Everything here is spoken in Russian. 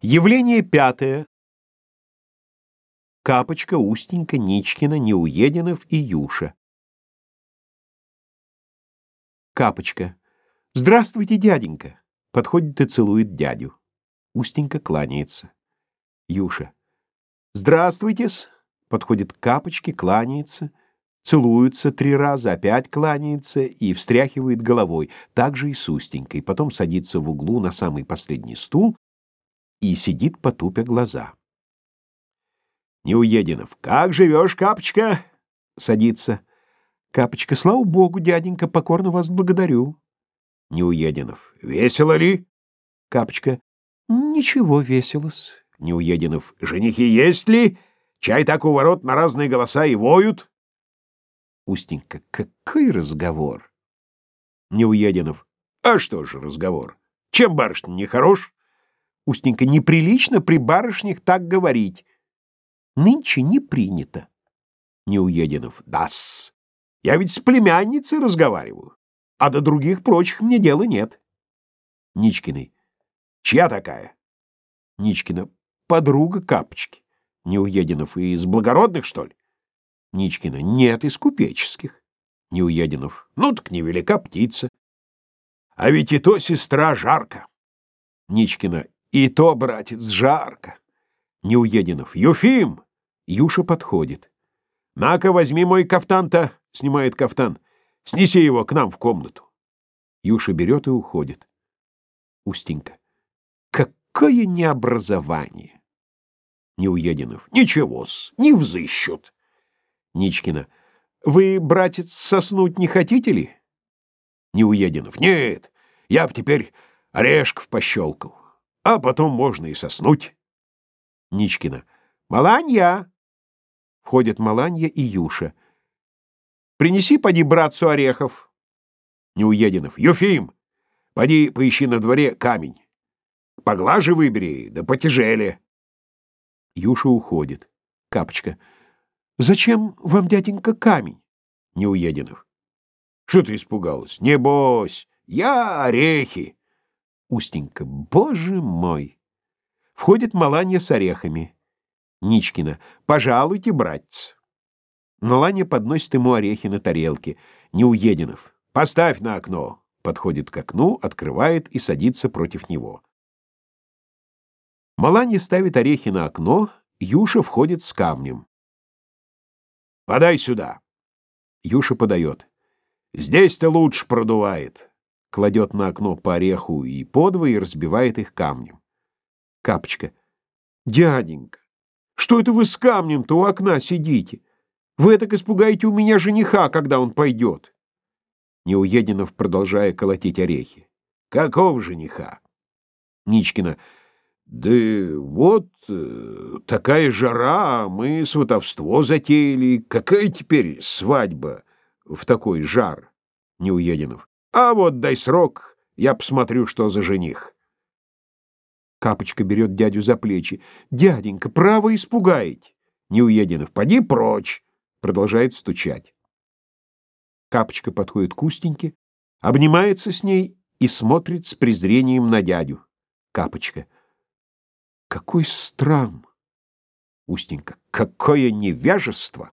Явление пятое. Капочка, Устенька, Ничкина, Неуединов и Юша. Капочка. Здравствуйте, дяденька. Подходит и целует дядю. Устенька кланяется. Юша. Здравствуйте-с. Подходит к Капочке, кланяется. Целуются три раза, опять кланяется и встряхивает головой. Так же и с Устенькой. Потом садится в углу на самый последний стул и сидит, потупя глаза. Неуединов. «Как живешь, Капочка?» Садится. «Капочка, слава богу, дяденька, покорно вас благодарю». Неуединов. «Весело ли?» Капочка. «Ничего, весело-с». Неуединов. «Женихи есть ли? Чай так у ворот на разные голоса и воют?» Устенька. «Какой разговор?» Неуединов. «А что же разговор? Чем барышня не хорош?» Устенька, неприлично при барышнях так говорить. Нынче не принято. Неуединов. Дас. Я ведь с племянницей разговариваю, а до других прочих мне дела нет. Ничкиной. Чья такая? Ничкина. Подруга Капочки. Неуединов. Из благородных, что ли? Ничкина. Нет, из купеческих. Неуединов. Ну так невелика птица. А ведь и то сестра жарко. Ничкина. И то, братец, жарко. Неуединов. Юфим! Юша подходит. На-ка, возьми мой кафтан-то, снимает кафтан. Снеси его к нам в комнату. Юша берет и уходит. Устенька. Какое необразование! Неуединов. Ничего-с, не взыщут. Ничкина. Вы, братец, соснуть не хотите ли? Неуединов. Нет, я б теперь орешков пощелкал а потом можно и соснуть. Ничкина. Маланья! Входят Маланья и Юша. Принеси, поди, братцу орехов. Неуединов. Юфим, поди поищи на дворе камень. Поглаже выбери, да потяжелее. Юша уходит. Капочка. Зачем вам, дяденька, камень? Неуединов. Что ты испугалась? Не бойся, я орехи. Устенька. Боже мой! Входит Маланья с орехами. Ничкина. Пожалуйте, братец. Маланья подносит ему орехи на тарелке. Неуединов. Поставь на окно. Подходит к окну, открывает и садится против него. Маланья ставит орехи на окно, Юша входит с камнем. «Подай сюда!» Юша подает. «Здесь-то лучше продувает кладет на окно по ореху и подвое и разбивает их камнем. Капочка. Дяденька, что это вы с камнем-то у окна сидите? Вы так испугаете у меня жениха, когда он пойдет. Неуединов, продолжая колотить орехи. Какого жениха? Ничкина. Да вот э, такая жара, мы сватовство затеяли. Какая теперь свадьба в такой жар? Неуединов. А вот дай срок, я посмотрю, что за жених. Капочка берет дядю за плечи. «Дяденька, право испугаете!» Неуединов. «Поди прочь!» Продолжает стучать. Капочка подходит к Устеньке, обнимается с ней и смотрит с презрением на дядю. Капочка. «Какой страм!» Устенька. «Какое невежество!»